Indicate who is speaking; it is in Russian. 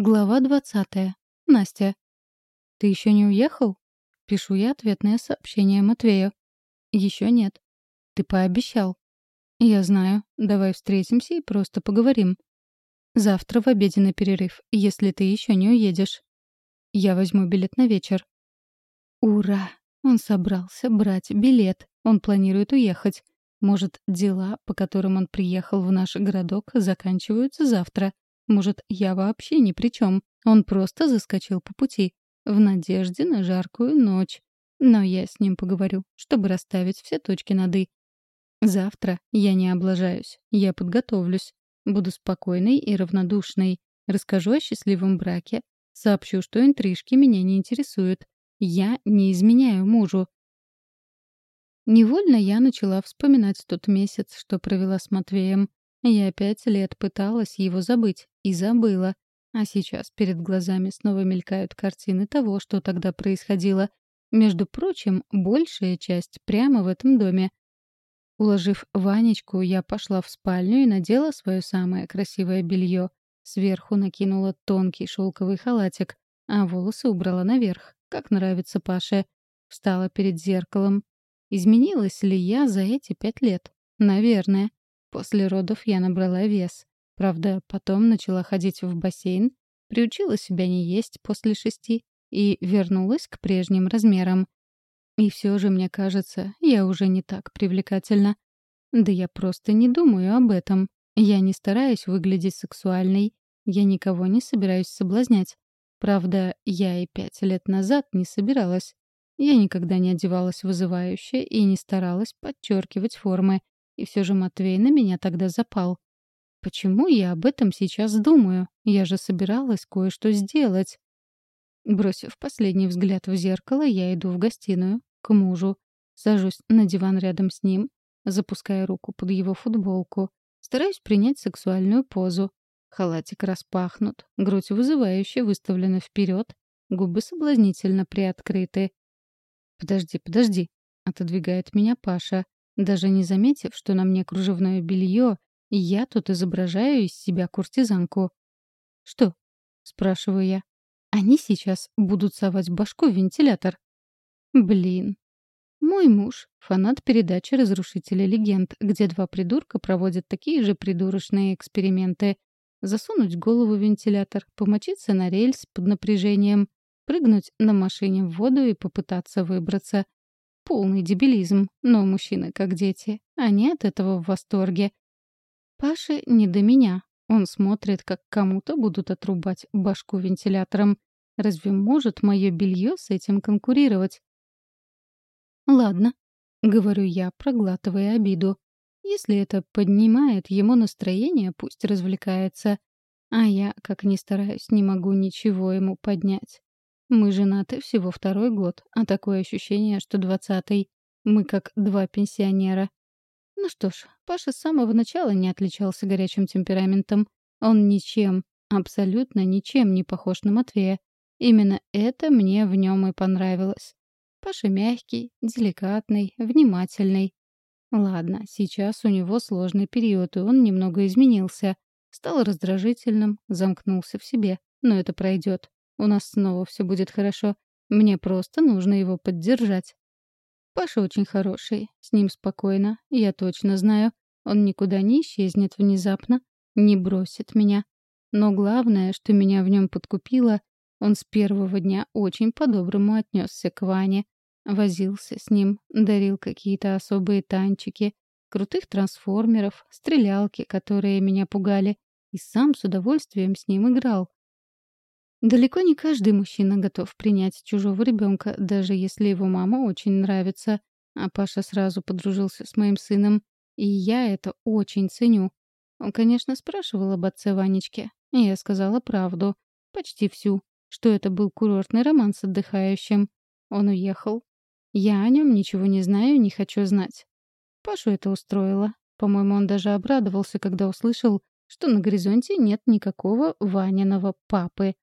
Speaker 1: Глава двадцатая. Настя. «Ты еще не уехал?» Пишу я ответное сообщение Матвею. «Еще нет». «Ты пообещал». «Я знаю. Давай встретимся и просто поговорим». «Завтра в обеденный перерыв, если ты еще не уедешь». «Я возьму билет на вечер». «Ура! Он собрался брать билет. Он планирует уехать. Может, дела, по которым он приехал в наш городок, заканчиваются завтра. Может, я вообще ни при чем. Он просто заскочил по пути, в надежде на жаркую ночь. Но я с ним поговорю, чтобы расставить все точки над «и». Завтра я не облажаюсь, я подготовлюсь. Буду спокойной и равнодушной. Расскажу о счастливом браке. Сообщу, что интрижки меня не интересуют. Я не изменяю мужу. Невольно я начала вспоминать тот месяц, что провела с Матвеем. Я пять лет пыталась его забыть и забыла. А сейчас перед глазами снова мелькают картины того, что тогда происходило. Между прочим, большая часть прямо в этом доме. Уложив Ванечку, я пошла в спальню и надела свое самое красивое белье. Сверху накинула тонкий шелковый халатик, а волосы убрала наверх, как нравится Паше. Встала перед зеркалом. Изменилась ли я за эти пять лет? Наверное. После родов я набрала вес. Правда, потом начала ходить в бассейн, приучила себя не есть после шести и вернулась к прежним размерам. И все же, мне кажется, я уже не так привлекательна. Да я просто не думаю об этом. Я не стараюсь выглядеть сексуальной. Я никого не собираюсь соблазнять. Правда, я и пять лет назад не собиралась. Я никогда не одевалась вызывающе и не старалась подчеркивать формы. И все же Матвей на меня тогда запал. Почему я об этом сейчас думаю? Я же собиралась кое-что сделать. Бросив последний взгляд в зеркало, я иду в гостиную, к мужу. Сажусь на диван рядом с ним, запуская руку под его футболку. Стараюсь принять сексуальную позу. Халатик распахнут, грудь вызывающе выставлена вперед, губы соблазнительно приоткрыты. «Подожди, подожди», — отодвигает меня Паша. Даже не заметив, что на мне кружевное белье, я тут изображаю из себя куртизанку. «Что?» — спрашиваю я. «Они сейчас будут совать башку в вентилятор». «Блин». Мой муж — фанат передачи «Разрушители легенд», где два придурка проводят такие же придурочные эксперименты. Засунуть голову в вентилятор, помочиться на рельс под напряжением, прыгнуть на машине в воду и попытаться выбраться — Полный дебилизм, но мужчины как дети. Они от этого в восторге. Паше не до меня. Он смотрит, как кому-то будут отрубать башку вентилятором. Разве может мое белье с этим конкурировать? Ладно, говорю я, проглатывая обиду. Если это поднимает ему настроение, пусть развлекается. А я, как ни стараюсь, не могу ничего ему поднять. Мы женаты всего второй год, а такое ощущение, что двадцатый. Мы как два пенсионера. Ну что ж, Паша с самого начала не отличался горячим темпераментом. Он ничем, абсолютно ничем не похож на Матвея. Именно это мне в нем и понравилось. Паша мягкий, деликатный, внимательный. Ладно, сейчас у него сложный период, и он немного изменился. Стал раздражительным, замкнулся в себе. Но это пройдет. У нас снова все будет хорошо. Мне просто нужно его поддержать. Паша очень хороший, с ним спокойно, я точно знаю. Он никуда не исчезнет внезапно, не бросит меня. Но главное, что меня в нем подкупило, он с первого дня очень по-доброму отнесся к Ване. Возился с ним, дарил какие-то особые танчики, крутых трансформеров, стрелялки, которые меня пугали, и сам с удовольствием с ним играл. Далеко не каждый мужчина готов принять чужого ребенка, даже если его мама очень нравится. А Паша сразу подружился с моим сыном, и я это очень ценю. Он, конечно, спрашивал об отце Ванечке, и я сказала правду, почти всю, что это был курортный роман с отдыхающим. Он уехал. Я о нем ничего не знаю не хочу знать. Пашу это устроило. По-моему, он даже обрадовался, когда услышал, что на горизонте нет никакого Ваниного папы.